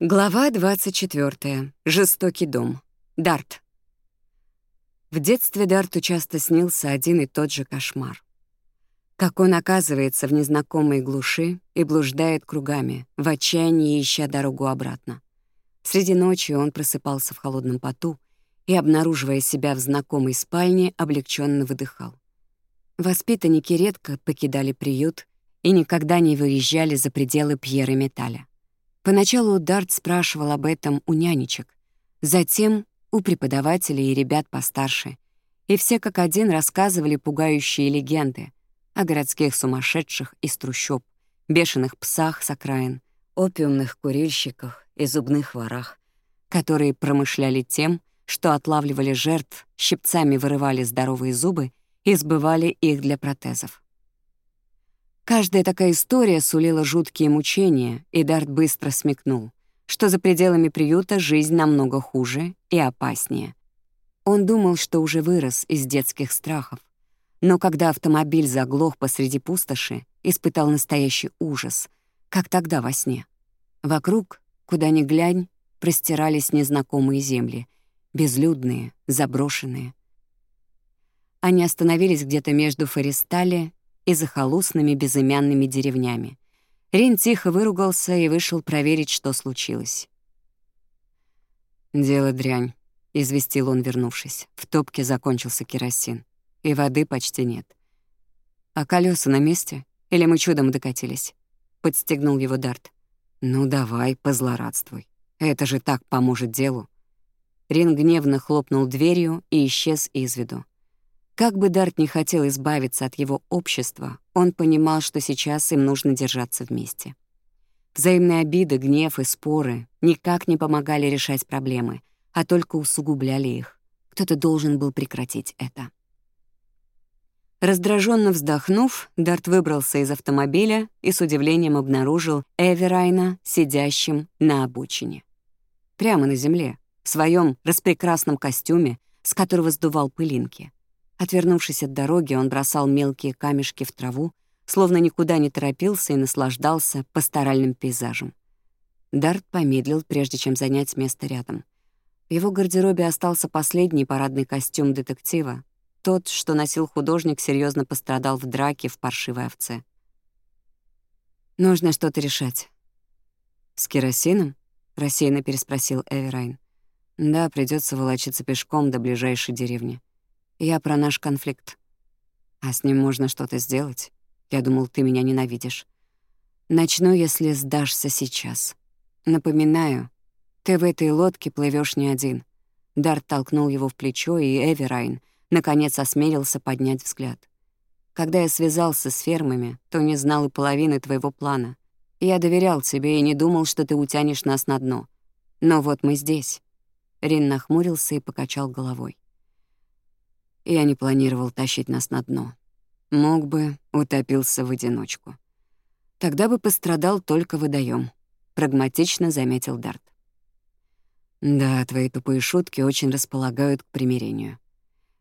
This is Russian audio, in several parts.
Глава 24. Жестокий дом. Дарт. В детстве Дарту часто снился один и тот же кошмар. Как он оказывается в незнакомой глуши и блуждает кругами, в отчаянии ища дорогу обратно. Среди ночи он просыпался в холодном поту и, обнаруживая себя в знакомой спальне, облегченно выдыхал. Воспитанники редко покидали приют и никогда не выезжали за пределы Пьеры Металя. Поначалу Дарт спрашивал об этом у нянечек, затем у преподавателей и ребят постарше, и все как один рассказывали пугающие легенды о городских сумасшедших из трущоб, бешеных псах с окраин, опиумных курильщиках и зубных ворах, которые промышляли тем, что отлавливали жертв, щипцами вырывали здоровые зубы и сбывали их для протезов. Каждая такая история сулила жуткие мучения, и Дарт быстро смекнул, что за пределами приюта жизнь намного хуже и опаснее. Он думал, что уже вырос из детских страхов. Но когда автомобиль заглох посреди пустоши, испытал настоящий ужас, как тогда во сне. Вокруг, куда ни глянь, простирались незнакомые земли, безлюдные, заброшенные. Они остановились где-то между Форестале и захолустными безымянными деревнями. Рин тихо выругался и вышел проверить, что случилось. «Дело дрянь», — известил он, вернувшись. В топке закончился керосин, и воды почти нет. «А колеса на месте? Или мы чудом докатились?» — подстегнул его Дарт. «Ну давай, позлорадствуй. Это же так поможет делу». Рин гневно хлопнул дверью и исчез из виду. Как бы Дарт не хотел избавиться от его общества, он понимал, что сейчас им нужно держаться вместе. Взаимные обиды, гнев и споры никак не помогали решать проблемы, а только усугубляли их. Кто-то должен был прекратить это. Раздраженно вздохнув, Дарт выбрался из автомобиля и с удивлением обнаружил Эверайна, сидящим на обочине. Прямо на земле, в своем распрекрасном костюме, с которого сдувал пылинки. Отвернувшись от дороги, он бросал мелкие камешки в траву, словно никуда не торопился и наслаждался пасторальным пейзажем. Дарт помедлил, прежде чем занять место рядом. В его гардеробе остался последний парадный костюм детектива. Тот, что носил художник, серьезно пострадал в драке в паршивой овце. «Нужно что-то решать». «С керосином?» — рассеянно переспросил Эверайн. «Да, придется волочиться пешком до ближайшей деревни». Я про наш конфликт. А с ним можно что-то сделать. Я думал, ты меня ненавидишь. Начну, если сдашься сейчас. Напоминаю, ты в этой лодке плывешь не один. Дарт толкнул его в плечо, и Эверайн наконец осмелился поднять взгляд. Когда я связался с фермами, то не знал и половины твоего плана. Я доверял тебе и не думал, что ты утянешь нас на дно. Но вот мы здесь. Рин нахмурился и покачал головой я не планировал тащить нас на дно. Мог бы, утопился в одиночку. Тогда бы пострадал только водоем, прагматично заметил Дарт. Да, твои тупые шутки очень располагают к примирению.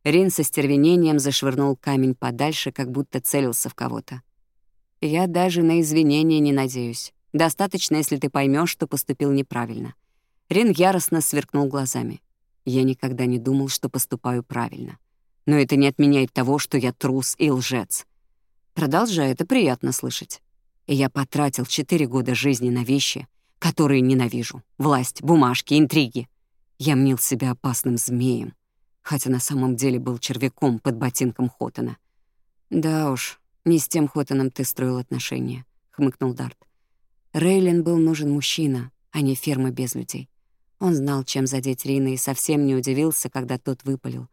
Рин со стервенением зашвырнул камень подальше, как будто целился в кого-то. Я даже на извинения не надеюсь. Достаточно, если ты поймешь, что поступил неправильно. Рин яростно сверкнул глазами. Я никогда не думал, что поступаю правильно. Но это не отменяет того, что я трус и лжец. Продолжай, это приятно слышать. И я потратил четыре года жизни на вещи, которые ненавижу. Власть, бумажки, интриги. Я мнил себя опасным змеем, хотя на самом деле был червяком под ботинком Хотона. «Да уж, не с тем Хотоном ты строил отношения», — хмыкнул Дарт. Рейлин был нужен мужчина, а не ферма без людей. Он знал, чем задеть Рина, и совсем не удивился, когда тот выпалил.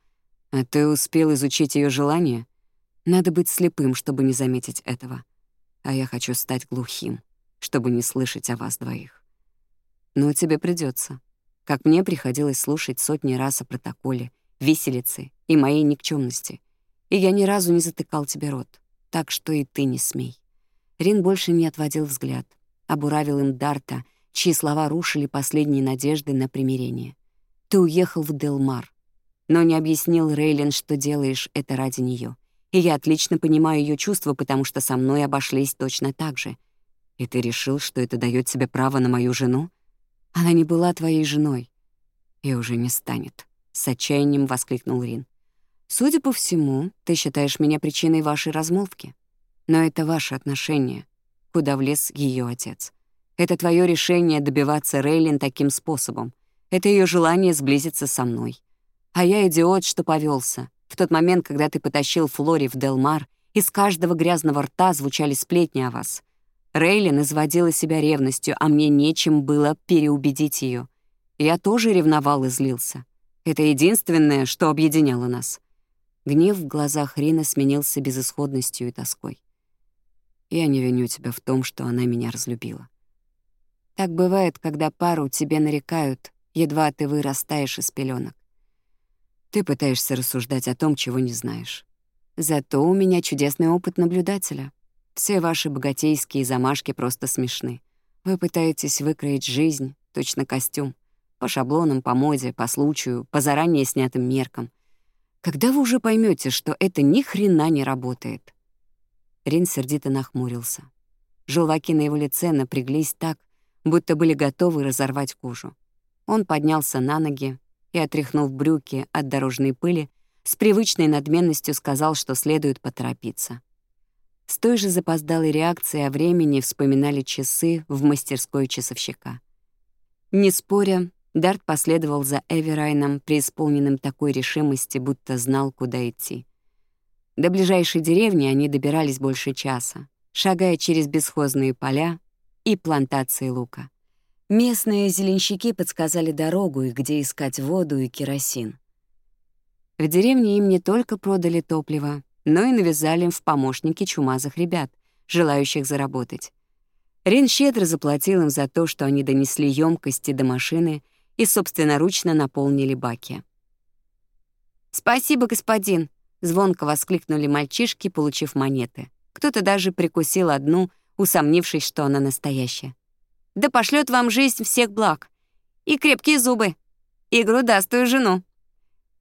А ты успел изучить ее желание? Надо быть слепым, чтобы не заметить этого. А я хочу стать глухим, чтобы не слышать о вас двоих. Но тебе придется. Как мне приходилось слушать сотни раз о протоколе, виселице и моей никчемности. И я ни разу не затыкал тебе рот, так что и ты не смей. Рин больше не отводил взгляд, обуравил им Дарта, чьи слова рушили последние надежды на примирение. Ты уехал в Делмар, но не объяснил Рейлин, что делаешь это ради нее. И я отлично понимаю ее чувства, потому что со мной обошлись точно так же. И ты решил, что это дает тебе право на мою жену? Она не была твоей женой. И уже не станет. С отчаянием воскликнул Рин. Судя по всему, ты считаешь меня причиной вашей размолвки. Но это ваши отношения, куда влез ее отец. Это твое решение добиваться Рейлин таким способом. Это ее желание сблизиться со мной. А я идиот, что повелся. В тот момент, когда ты потащил Флори в Делмар, из каждого грязного рта звучали сплетни о вас. Рейлин изводила себя ревностью, а мне нечем было переубедить ее. Я тоже ревновал и злился. Это единственное, что объединяло нас. Гнев в глазах Рина сменился безысходностью и тоской. Я не виню тебя в том, что она меня разлюбила. Так бывает, когда пару тебе нарекают, едва ты вырастаешь из пеленок. Ты пытаешься рассуждать о том, чего не знаешь. Зато у меня чудесный опыт наблюдателя. Все ваши богатейские замашки просто смешны. Вы пытаетесь выкроить жизнь, точно костюм. По шаблонам, по моде, по случаю, по заранее снятым меркам. Когда вы уже поймете, что это ни хрена не работает?» Рин сердито нахмурился. Желваки на его лице напряглись так, будто были готовы разорвать кожу. Он поднялся на ноги, и, отряхнув брюки от дорожной пыли, с привычной надменностью сказал, что следует поторопиться. С той же запоздалой реакцией о времени вспоминали часы в мастерской часовщика. Не споря, Дарт последовал за Эверайном, преисполненным такой решимости, будто знал, куда идти. До ближайшей деревни они добирались больше часа, шагая через бесхозные поля и плантации лука. Местные зеленщики подсказали дорогу и где искать воду и керосин. В деревне им не только продали топливо, но и навязали им в помощники чумазых ребят, желающих заработать. Рин щедро заплатил им за то, что они донесли емкости до машины и собственноручно наполнили баки. «Спасибо, господин!» — звонко воскликнули мальчишки, получив монеты. Кто-то даже прикусил одну, усомнившись, что она настоящая да пошлет вам жизнь всех благ. И крепкие зубы, и грудастую жену».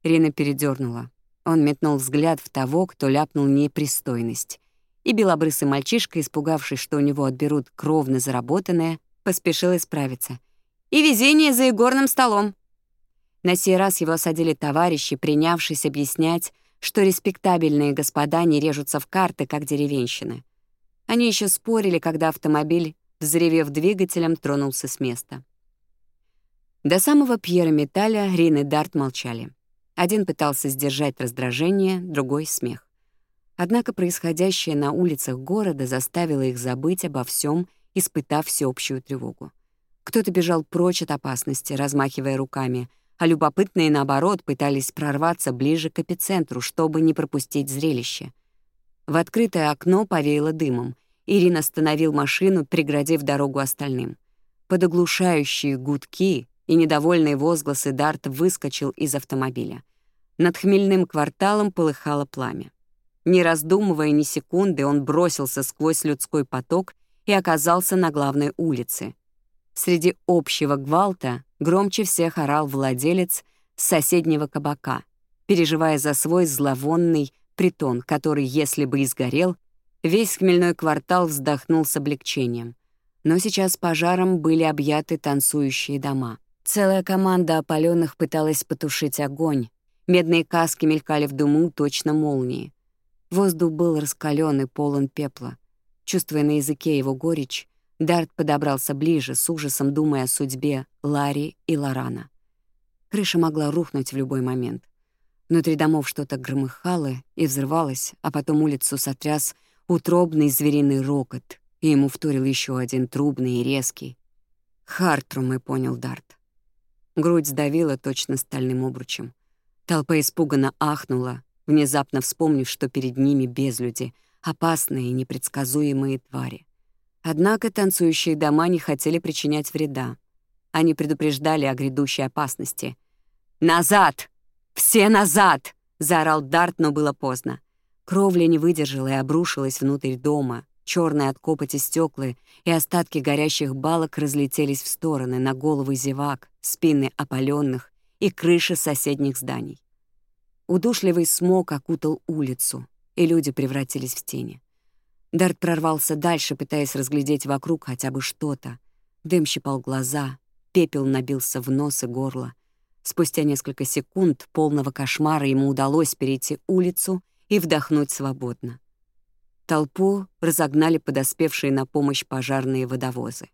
Рина передернула. Он метнул взгляд в того, кто ляпнул непристойность. И белобрысый мальчишка, испугавшись, что у него отберут кровно заработанное, поспешил исправиться. «И везение за игорным столом!» На сей раз его осадили товарищи, принявшись объяснять, что респектабельные господа не режутся в карты, как деревенщины. Они еще спорили, когда автомобиль взревев двигателем, тронулся с места. До самого Пьера Металя Рин и Дарт молчали. Один пытался сдержать раздражение, другой — смех. Однако происходящее на улицах города заставило их забыть обо всем, испытав всеобщую тревогу. Кто-то бежал прочь от опасности, размахивая руками, а любопытные, наоборот, пытались прорваться ближе к эпицентру, чтобы не пропустить зрелище. В открытое окно повеяло дымом, Ирин остановил машину, преградив дорогу остальным. Под оглушающие гудки и недовольные возгласы Дарт выскочил из автомобиля. Над хмельным кварталом полыхало пламя. Не раздумывая ни секунды, он бросился сквозь людской поток и оказался на главной улице. Среди общего гвалта громче всех орал владелец соседнего кабака, переживая за свой зловонный притон, который, если бы и сгорел, Весь хмельной квартал вздохнул с облегчением. Но сейчас пожаром были объяты танцующие дома. Целая команда опаленных пыталась потушить огонь. Медные каски мелькали в дыму точно молнии. Воздух был раскален и полон пепла. Чувствуя на языке его горечь, Дарт подобрался ближе, с ужасом думая о судьбе Ларри и Лорана. Крыша могла рухнуть в любой момент. Внутри домов что-то громыхало и взрывалось, а потом улицу сотряс утробный звериный рокот, и ему вторил еще один трубный и резкий. «Хартрум», — и понял Дарт. Грудь сдавила точно стальным обручем. Толпа испуганно ахнула, внезапно вспомнив, что перед ними безлюди, опасные и непредсказуемые твари. Однако танцующие дома не хотели причинять вреда. Они предупреждали о грядущей опасности. «Назад! Все назад!» — заорал Дарт, но было поздно. Кровля не выдержала и обрушилась внутрь дома. Черные от копоти стеклы и остатки горящих балок разлетелись в стороны на головы зевак, спины опаленных и крыши соседних зданий. Удушливый смог окутал улицу, и люди превратились в тени. Дарт прорвался дальше, пытаясь разглядеть вокруг хотя бы что-то. Дым щипал глаза, пепел набился в нос и горло. Спустя несколько секунд полного кошмара ему удалось перейти улицу — и вдохнуть свободно. Толпу разогнали подоспевшие на помощь пожарные водовозы.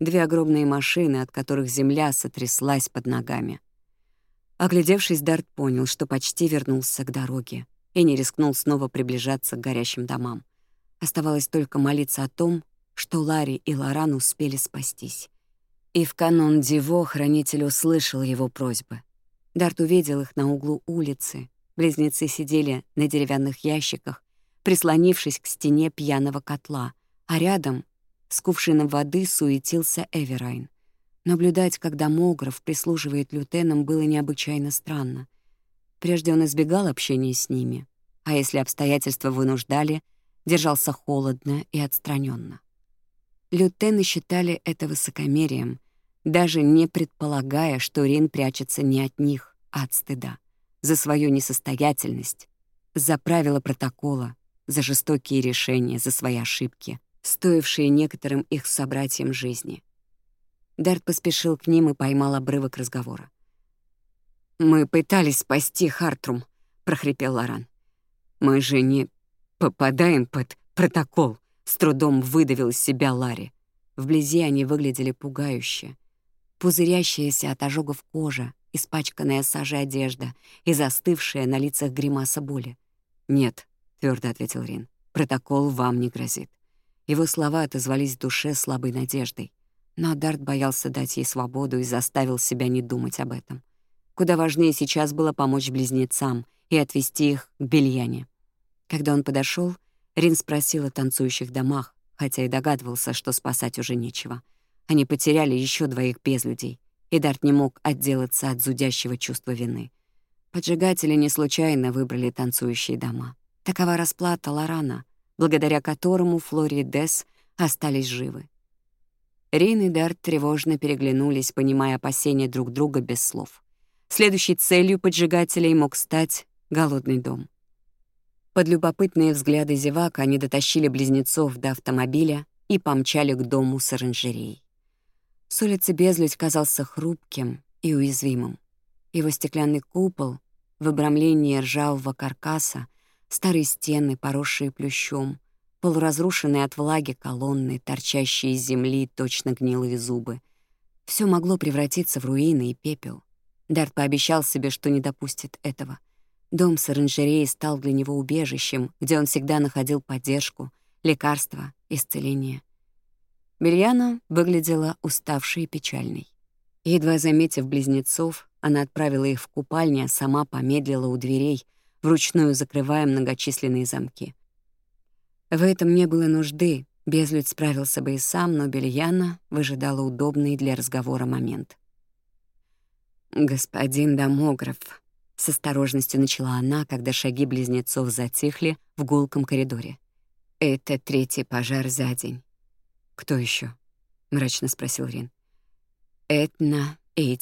Две огромные машины, от которых земля сотряслась под ногами. Оглядевшись, Дарт понял, что почти вернулся к дороге и не рискнул снова приближаться к горящим домам. Оставалось только молиться о том, что Ларри и Лоран успели спастись. И в канон Диво хранитель услышал его просьбы. Дарт увидел их на углу улицы, Близнецы сидели на деревянных ящиках, прислонившись к стене пьяного котла, а рядом с кувшином воды суетился Эверайн. Наблюдать, когда домограф прислуживает лютенам, было необычайно странно. Прежде он избегал общения с ними, а если обстоятельства вынуждали, держался холодно и отстраненно. Лютены считали это высокомерием, даже не предполагая, что Рин прячется не от них, а от стыда за свою несостоятельность, за правила протокола, за жестокие решения, за свои ошибки, стоившие некоторым их собратьям жизни. Дарт поспешил к ним и поймал обрывок разговора. «Мы пытались спасти Хартрум», — прохрипел Лоран. «Мы же не попадаем под протокол», — с трудом выдавил из себя Ларри. Вблизи они выглядели пугающе. Пузырящаяся от ожогов кожа, испачканная сажей одежда и застывшая на лицах гримаса боли. «Нет», — твердо ответил Рин, — «протокол вам не грозит». Его слова отозвались в душе слабой надеждой. Но Дарт боялся дать ей свободу и заставил себя не думать об этом. Куда важнее сейчас было помочь близнецам и отвести их к Бельяне. Когда он подошел, Рин спросил о танцующих домах, хотя и догадывался, что спасать уже нечего. Они потеряли еще двоих без людей. Эдард не мог отделаться от зудящего чувства вины. Поджигатели не случайно выбрали танцующие дома. Такова расплата Лорана, благодаря которому Флори и Десс остались живы. Рейн и Дарт тревожно переглянулись, понимая опасения друг друга без слов. Следующей целью поджигателей мог стать голодный дом. Под любопытные взгляды зевак они дотащили близнецов до автомобиля и помчали к дому с оранжереей. С улицы безлюдь казался хрупким и уязвимым. Его стеклянный купол в обрамлении ржавого каркаса, старые стены, поросшие плющом, полуразрушенные от влаги колонны, торчащие из земли точно гнилые зубы. Все могло превратиться в руины и пепел. Дарт пообещал себе, что не допустит этого. Дом с оранжереей стал для него убежищем, где он всегда находил поддержку, лекарства, исцеление — Мирьяна выглядела уставшей и печальной. Едва заметив близнецов, она отправила их в купальню, а сама помедлила у дверей, вручную закрывая многочисленные замки. В этом не было нужды, Безлюд справился бы и сам, но Бельяна выжидала удобный для разговора момент. «Господин домограф», — с осторожностью начала она, когда шаги близнецов затихли в гулком коридоре. «Это третий пожар за день. «Кто еще? мрачно спросил Рин. «Этна и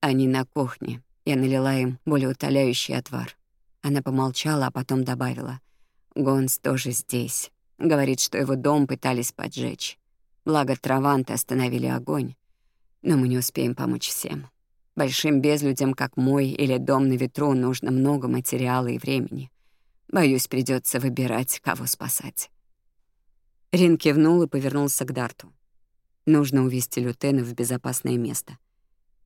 Они на кухне. Я налила им более утоляющий отвар». Она помолчала, а потом добавила. «Гонс тоже здесь. Говорит, что его дом пытались поджечь. Благо, траванты остановили огонь. Но мы не успеем помочь всем. Большим безлюдям, как мой, или дом на ветру, нужно много материала и времени. Боюсь, придется выбирать, кого спасать». Рин кивнул и повернулся к Дарту. Нужно увести Лютена в безопасное место.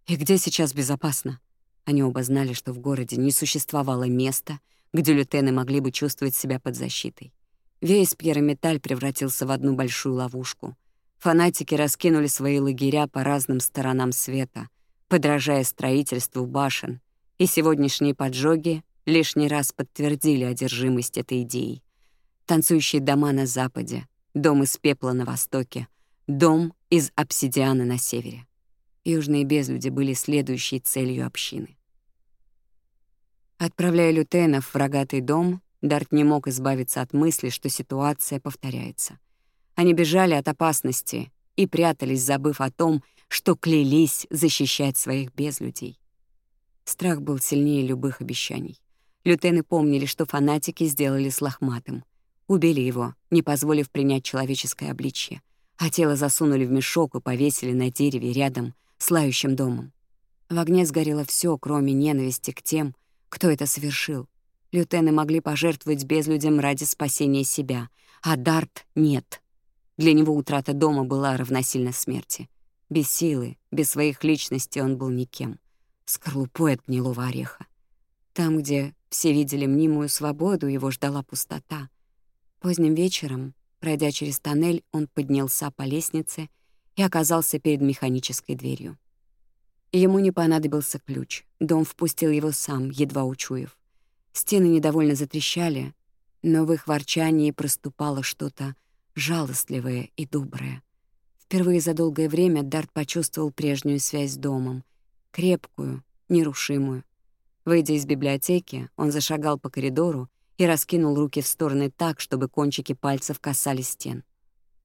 И где сейчас безопасно? Они оба знали, что в городе не существовало места, где лютены могли бы чувствовать себя под защитой. Весь пьерометаль превратился в одну большую ловушку. Фанатики раскинули свои лагеря по разным сторонам света, подражая строительству башен, и сегодняшние поджоги лишний раз подтвердили одержимость этой идеи. Танцующие дома на западе, дом из пепла на востоке, дом из обсидиана на севере. Южные безлюди были следующей целью общины. Отправляя Лютенов в рогатый дом, Дарт не мог избавиться от мысли, что ситуация повторяется. Они бежали от опасности и прятались, забыв о том, что клялись защищать своих безлюдей. Страх был сильнее любых обещаний. Лютены помнили, что фанатики сделали с лохматым — Убили его, не позволив принять человеческое обличье, а тело засунули в мешок и повесили на дереве рядом с лающим домом. В огне сгорело все, кроме ненависти к тем, кто это совершил. Лютены могли пожертвовать безлюдям ради спасения себя, а Дарт — нет. Для него утрата дома была равносильна смерти. Без силы, без своих личностей он был никем. Скорлупой от гнилого ореха. Там, где все видели мнимую свободу, его ждала пустота. Поздним вечером, пройдя через тоннель, он поднялся по лестнице и оказался перед механической дверью. Ему не понадобился ключ. Дом впустил его сам, едва учуяв. Стены недовольно затрещали, но в их ворчании проступало что-то жалостливое и доброе. Впервые за долгое время Дарт почувствовал прежнюю связь с домом, крепкую, нерушимую. Выйдя из библиотеки, он зашагал по коридору, и раскинул руки в стороны так, чтобы кончики пальцев касались стен.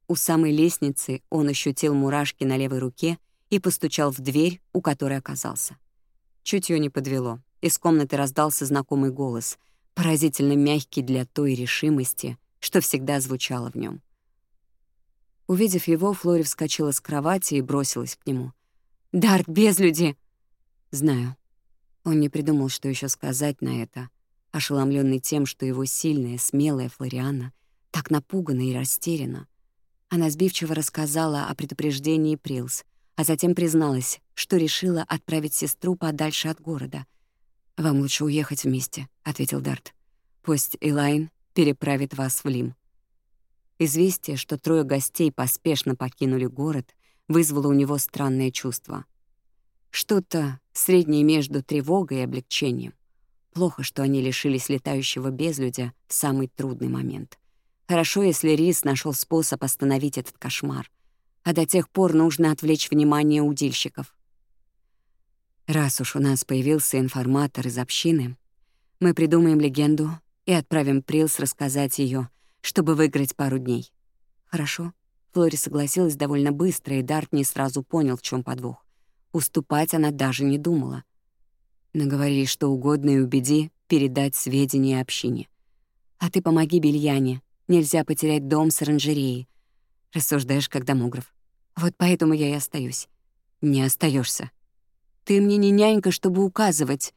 У самой лестницы он ощутил мурашки на левой руке и постучал в дверь, у которой оказался. Чутьё не подвело. Из комнаты раздался знакомый голос, поразительно мягкий для той решимости, что всегда звучало в нем. Увидев его, Флори вскочила с кровати и бросилась к нему. «Дарт, без люди!» «Знаю». Он не придумал, что еще сказать на это — ошеломленный тем, что его сильная, смелая Флориана так напугана и растеряна. Она сбивчиво рассказала о предупреждении Прилс, а затем призналась, что решила отправить сестру подальше от города. «Вам лучше уехать вместе», — ответил Дарт. «Пусть Элайн переправит вас в Лим». Известие, что трое гостей поспешно покинули город, вызвало у него странное чувство. Что-то среднее между тревогой и облегчением. Плохо, что они лишились летающего безлюдя в самый трудный момент. Хорошо, если Рис нашел способ остановить этот кошмар. А до тех пор нужно отвлечь внимание удильщиков. Раз уж у нас появился информатор из общины, мы придумаем легенду и отправим Прилс рассказать ее, чтобы выиграть пару дней. Хорошо. Флори согласилась довольно быстро, и Дарт не сразу понял, в чем подвох. Уступать она даже не думала. Наговори, что угодно и убеди передать сведения общине. А ты помоги Бельяне. Нельзя потерять дом с оранжереей. Рассуждаешь как домограф. Вот поэтому я и остаюсь. Не остаешься. Ты мне не нянька, чтобы указывать.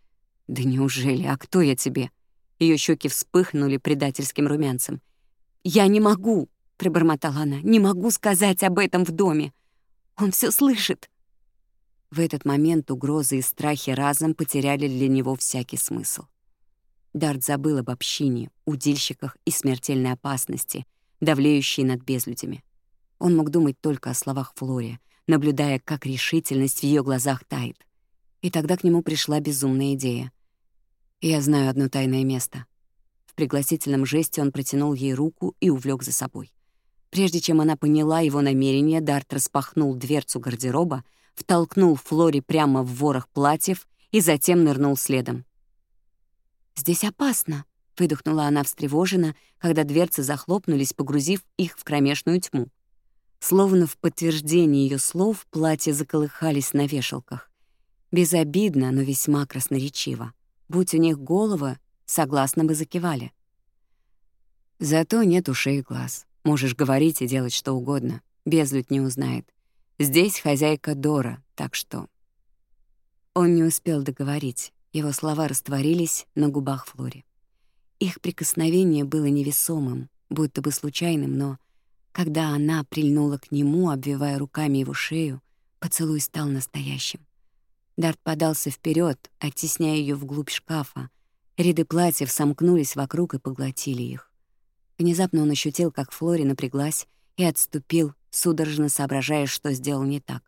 Да неужели? А кто я тебе? Ее щеки вспыхнули предательским румянцем. Я не могу, пробормотала она. Не могу сказать об этом в доме. Он все слышит. В этот момент угрозы и страхи разом потеряли для него всякий смысл. Дарт забыл об общине, удильщиках и смертельной опасности, давлеющей над безлюдями. Он мог думать только о словах Флори, наблюдая, как решительность в ее глазах тает. И тогда к нему пришла безумная идея. «Я знаю одно тайное место». В пригласительном жесте он протянул ей руку и увлек за собой. Прежде чем она поняла его намерение, Дарт распахнул дверцу гардероба, втолкнул Флори прямо в ворох платьев и затем нырнул следом. «Здесь опасно», — выдохнула она встревоженно, когда дверцы захлопнулись, погрузив их в кромешную тьму. Словно в подтверждение ее слов платья заколыхались на вешалках. Безобидно, но весьма красноречиво. Будь у них голова, согласно бы закивали. «Зато нет ушей и глаз. Можешь говорить и делать что угодно. Безлюдь не узнает. Здесь хозяйка Дора, так что...» Он не успел договорить. Его слова растворились на губах Флори. Их прикосновение было невесомым, будто бы случайным, но когда она прильнула к нему, обвивая руками его шею, поцелуй стал настоящим. Дарт подался вперед, оттесняя ее вглубь шкафа. Ряды платьев сомкнулись вокруг и поглотили их. Внезапно он ощутил, как Флори напряглась и отступил, судорожно соображая, что сделал не так.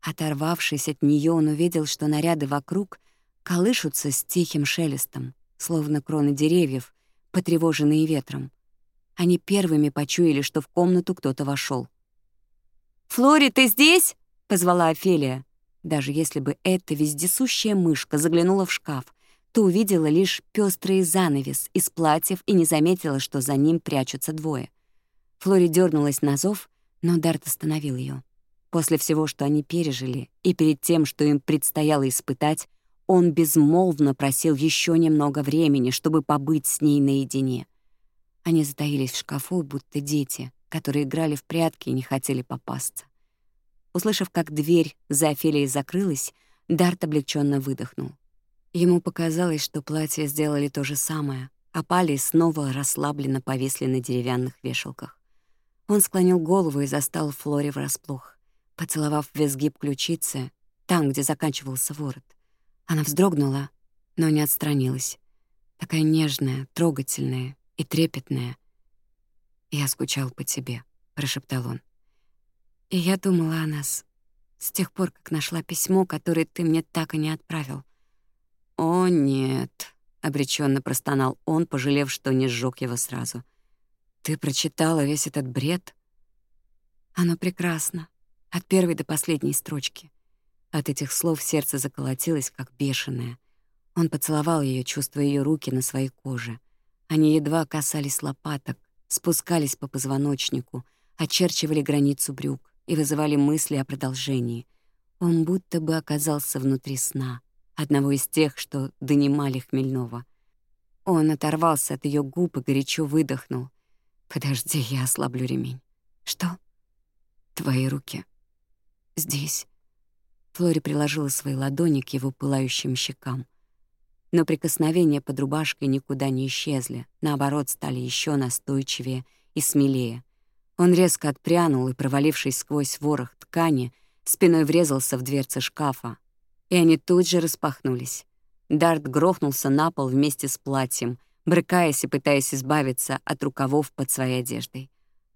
Оторвавшись от нее, он увидел, что наряды вокруг колышутся с тихим шелестом, словно кроны деревьев, потревоженные ветром. Они первыми почуяли, что в комнату кто-то вошел. «Флори, ты здесь?» — позвала Офелия. Даже если бы эта вездесущая мышка заглянула в шкаф, то увидела лишь пестрый занавес из платьев и не заметила, что за ним прячутся двое. Флори дернулась на зов но Дарт остановил ее. После всего, что они пережили, и перед тем, что им предстояло испытать, он безмолвно просил еще немного времени, чтобы побыть с ней наедине. Они затаились в шкафу, будто дети, которые играли в прятки и не хотели попасться. Услышав, как дверь за Офелией закрылась, Дарт облегченно выдохнул. Ему показалось, что платья сделали то же самое, а пали снова расслабленно повесли на деревянных вешалках. Он склонил голову и застал Флори врасплох, поцеловав в изгиб ключицы, там, где заканчивался ворот. Она вздрогнула, но не отстранилась. Такая нежная, трогательная и трепетная. «Я скучал по тебе», — прошептал он. «И я думала о нас с тех пор, как нашла письмо, которое ты мне так и не отправил». «О, нет», — обреченно простонал он, пожалев, что не сжег его сразу. Ты прочитала весь этот бред? Оно прекрасно, от первой до последней строчки. От этих слов сердце заколотилось, как бешеное. Он поцеловал ее, чувствуя ее руки на своей коже. Они едва касались лопаток, спускались по позвоночнику, очерчивали границу брюк и вызывали мысли о продолжении. Он будто бы оказался внутри сна, одного из тех, что донимали Хмельнова. Он оторвался от ее губ и горячо выдохнул — Подожди, я ослаблю ремень. Что? Твои руки. Здесь. Флори приложила свои ладони к его пылающим щекам. Но прикосновения под рубашкой никуда не исчезли, наоборот, стали еще настойчивее и смелее. Он резко отпрянул и, провалившись сквозь ворох ткани, спиной врезался в дверцы шкафа. И они тут же распахнулись. Дарт грохнулся на пол вместе с платьем — брыкаясь и пытаясь избавиться от рукавов под своей одеждой.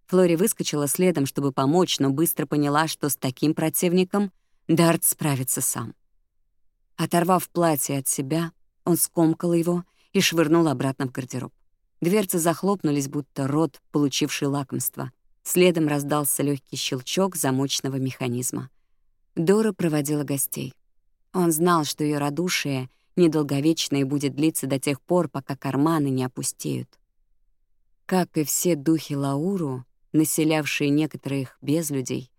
Флори выскочила следом, чтобы помочь, но быстро поняла, что с таким противником Дарт справится сам. Оторвав платье от себя, он скомкал его и швырнул обратно в гардероб. Дверцы захлопнулись, будто рот, получивший лакомство. Следом раздался легкий щелчок замочного механизма. Дора проводила гостей. Он знал, что ее радушие — недолговечное будет длиться до тех пор, пока карманы не опустеют. Как и все духи Лауру, населявшие некоторых без людей,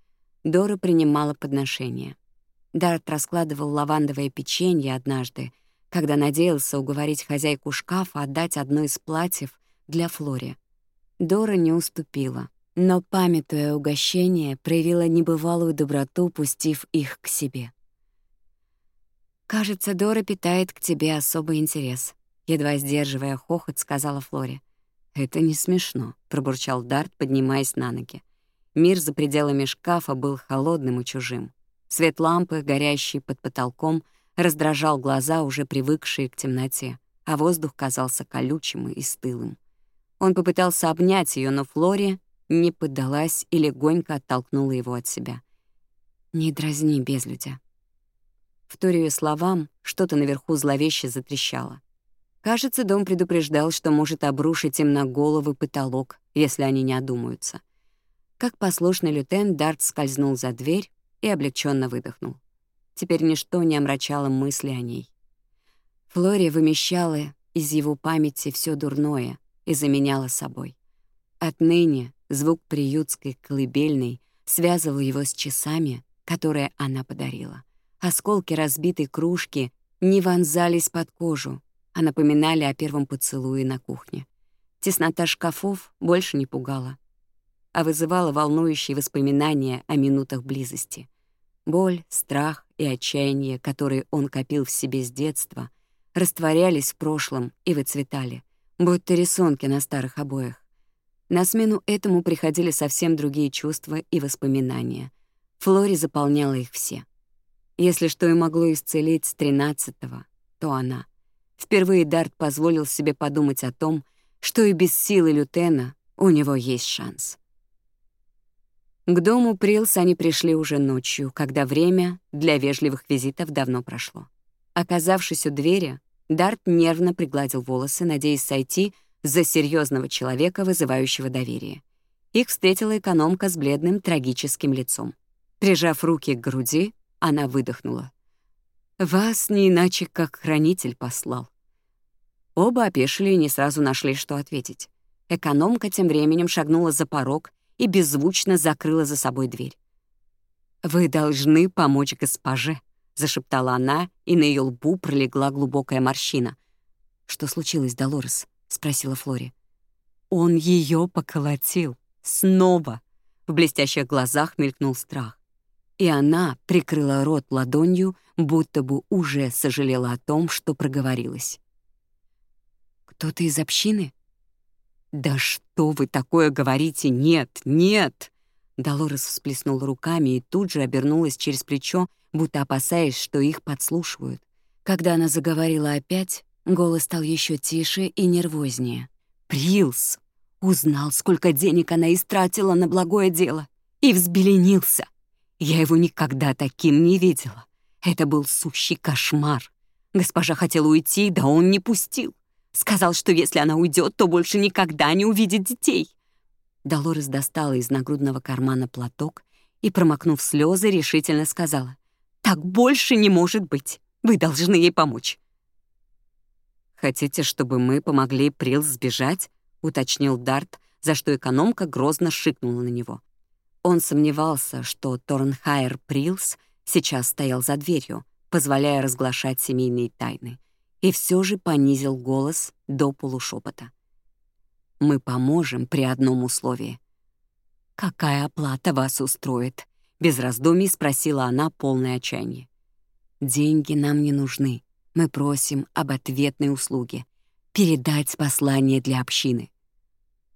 Дора принимала подношения. Дарт раскладывал лавандовое печенье однажды, когда надеялся уговорить хозяйку шкафа отдать одно из платьев для Флори. Дора не уступила, но, памятуя угощение, проявила небывалую доброту, пустив их к себе. «Кажется, Дора питает к тебе особый интерес», — едва сдерживая хохот, сказала Флори. «Это не смешно», — пробурчал Дарт, поднимаясь на ноги. Мир за пределами шкафа был холодным и чужим. Свет лампы, горящий под потолком, раздражал глаза, уже привыкшие к темноте, а воздух казался колючим и стылым. Он попытался обнять ее, но Флори не поддалась и легонько оттолкнула его от себя. «Не дразни, безлюдя», Вторя ее словам, что-то наверху зловеще затрещало. Кажется, дом предупреждал, что может обрушить им на головы потолок, если они не одумаются. Как послушный лютен, Дарт скользнул за дверь и облегченно выдохнул. Теперь ничто не омрачало мысли о ней. Флория вымещала из его памяти все дурное и заменяла собой. Отныне звук приютской колыбельной связывал его с часами, которые она подарила. Осколки разбитой кружки не вонзались под кожу, а напоминали о первом поцелуе на кухне. Теснота шкафов больше не пугала, а вызывала волнующие воспоминания о минутах близости. Боль, страх и отчаяние, которые он копил в себе с детства, растворялись в прошлом и выцветали, будто рисунки на старых обоях. На смену этому приходили совсем другие чувства и воспоминания. Флори заполняла их все — если что и могло исцелить с 13-го, то она. Впервые Дарт позволил себе подумать о том, что и без силы лютена у него есть шанс. К дому Прилс они пришли уже ночью, когда время для вежливых визитов давно прошло. Оказавшись у двери, Дарт нервно пригладил волосы, надеясь сойти за серьезного человека, вызывающего доверие. Их встретила экономка с бледным трагическим лицом. Прижав руки к груди, она выдохнула. «Вас не иначе, как хранитель послал». Оба опешили и не сразу нашли, что ответить. Экономка тем временем шагнула за порог и беззвучно закрыла за собой дверь. «Вы должны помочь госпоже», — зашептала она, и на ее лбу пролегла глубокая морщина. «Что случилось, Долорес?» — спросила Флори. «Он ее поколотил. Снова!» В блестящих глазах мелькнул страх и она прикрыла рот ладонью, будто бы уже сожалела о том, что проговорилась. «Кто-то из общины?» «Да что вы такое говорите? Нет, нет!» Долорес всплеснула руками и тут же обернулась через плечо, будто опасаясь, что их подслушивают. Когда она заговорила опять, голос стал еще тише и нервознее. «Прилс! Узнал, сколько денег она истратила на благое дело! И взбеленился!» Я его никогда таким не видела. Это был сущий кошмар. Госпожа хотела уйти, да он не пустил. Сказал, что если она уйдет, то больше никогда не увидит детей. Долорес достала из нагрудного кармана платок и, промокнув слезы, решительно сказала. «Так больше не может быть. Вы должны ей помочь». «Хотите, чтобы мы помогли Прил сбежать?» — уточнил Дарт, за что экономка грозно шикнула на него. Он сомневался, что Торнхайр Прилс сейчас стоял за дверью, позволяя разглашать семейные тайны, и все же понизил голос до полушепота. «Мы поможем при одном условии». «Какая оплата вас устроит?» — без раздумий спросила она полное отчаяние. «Деньги нам не нужны. Мы просим об ответной услуге. Передать послание для общины».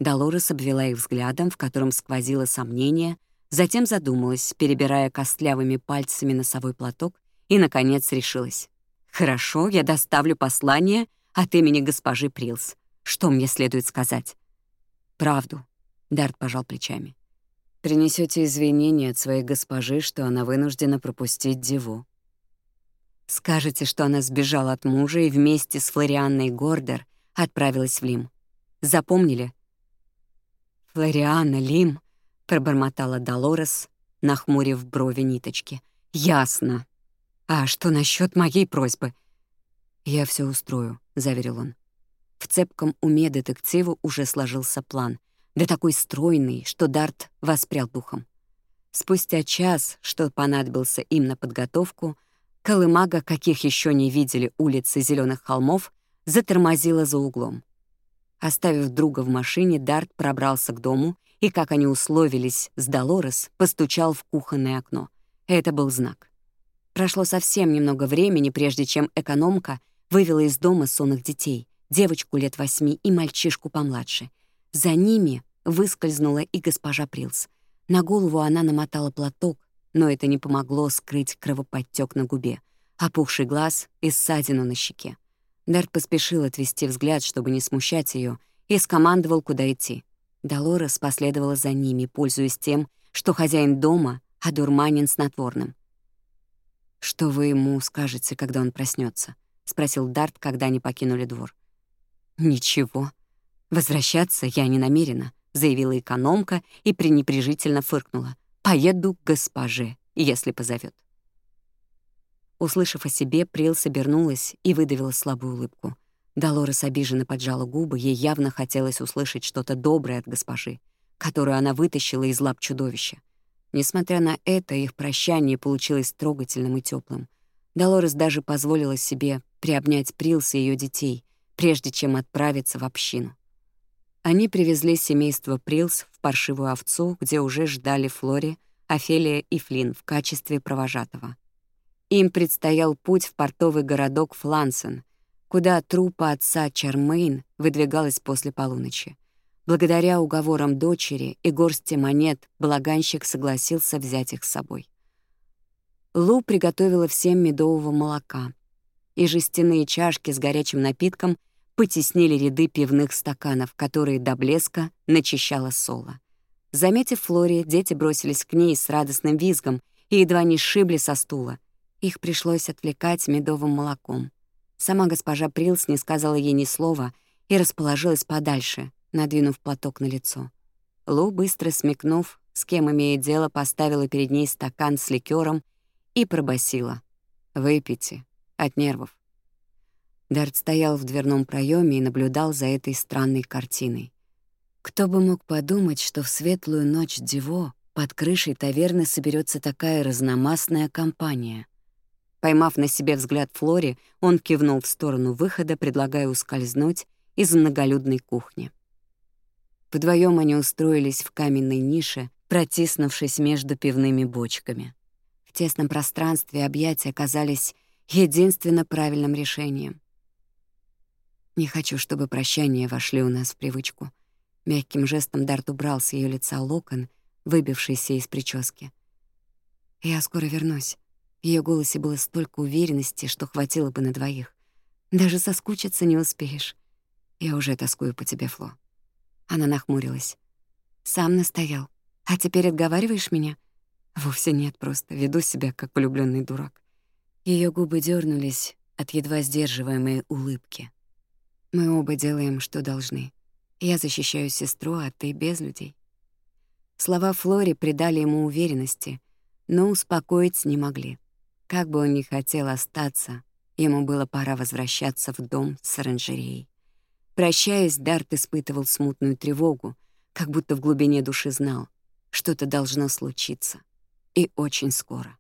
Долорес обвела их взглядом, в котором сквозило сомнение, затем задумалась, перебирая костлявыми пальцами носовой платок и, наконец, решилась. «Хорошо, я доставлю послание от имени госпожи Прилс. Что мне следует сказать?» «Правду», — Дарт пожал плечами. «Принесете извинения от своей госпожи, что она вынуждена пропустить Диву», Скажете, что она сбежала от мужа и вместе с Флорианной Гордер отправилась в Лим. Запомнили? Флориана Лим, пробормотала Долорес, нахмурив брови ниточки. Ясно. А что насчет моей просьбы? Я все устрою, заверил он. В цепком уме детектива уже сложился план, да такой стройный, что Дарт воспрял духом. Спустя час, что понадобился им на подготовку, Колымага, каких еще не видели улицы зеленых холмов, затормозила за углом. Оставив друга в машине, Дарт пробрался к дому и, как они условились с Долорес, постучал в кухонное окно. Это был знак. Прошло совсем немного времени, прежде чем экономка вывела из дома сонных детей, девочку лет восьми и мальчишку помладше. За ними выскользнула и госпожа Прилс. На голову она намотала платок, но это не помогло скрыть кровоподтек на губе, опухший глаз и ссадину на щеке. Дарт поспешил отвести взгляд, чтобы не смущать ее, и скомандовал, куда идти. Долорес последовала за ними, пользуясь тем, что хозяин дома одурманен снотворным. «Что вы ему скажете, когда он проснется? спросил Дарт, когда они покинули двор. «Ничего. Возвращаться я не намерена», — заявила экономка и пренепрежительно фыркнула. «Поеду к госпоже, если позовет. Услышав о себе, Прил собернулась и выдавила слабую улыбку. Долорес обиженно поджала губы, ей явно хотелось услышать что-то доброе от госпожи, которую она вытащила из лап чудовища. Несмотря на это, их прощание получилось трогательным и теплым. Долорес даже позволила себе приобнять Прилс и ее детей, прежде чем отправиться в общину. Они привезли семейство Прилс в паршивую овцу, где уже ждали Флори, Офелия и Флин в качестве провожатого. Им предстоял путь в портовый городок Флансен, куда трупа отца Чермейн выдвигалась после полуночи. Благодаря уговорам дочери и горсти монет благанщик согласился взять их с собой. Лу приготовила всем медового молока, и жестяные чашки с горячим напитком потеснили ряды пивных стаканов, которые до блеска начищала Соло. Заметив Флори, дети бросились к ней с радостным визгом и едва не сшибли со стула — их пришлось отвлекать медовым молоком. Сама госпожа Прилс не сказала ей ни слова и расположилась подальше, надвинув платок на лицо. Лу, быстро смекнув, с кем имеет дело, поставила перед ней стакан с ликером и пробасила: «Выпейте, от нервов». Дарт стоял в дверном проеме и наблюдал за этой странной картиной. Кто бы мог подумать, что в светлую ночь Диво под крышей таверны соберется такая разномастная компания. Поймав на себе взгляд Флори, он кивнул в сторону выхода, предлагая ускользнуть из многолюдной кухни. Вдвоем они устроились в каменной нише, протиснувшись между пивными бочками. В тесном пространстве объятия оказались единственно правильным решением. «Не хочу, чтобы прощания вошли у нас в привычку». Мягким жестом Дарт убрал с ее лица локон, выбившийся из прически. «Я скоро вернусь. В её голосе было столько уверенности, что хватило бы на двоих. «Даже соскучиться не успеешь. Я уже тоскую по тебе, Фло». Она нахмурилась. «Сам настоял. А теперь отговариваешь меня?» «Вовсе нет, просто веду себя, как влюбленный дурак». Ее губы дернулись от едва сдерживаемой улыбки. «Мы оба делаем, что должны. Я защищаю сестру, а ты без людей». Слова Флори придали ему уверенности, но успокоить не могли. Как бы он ни хотел остаться, ему было пора возвращаться в дом с оранжереей. Прощаясь, Дарт испытывал смутную тревогу, как будто в глубине души знал, что-то должно случиться. И очень скоро.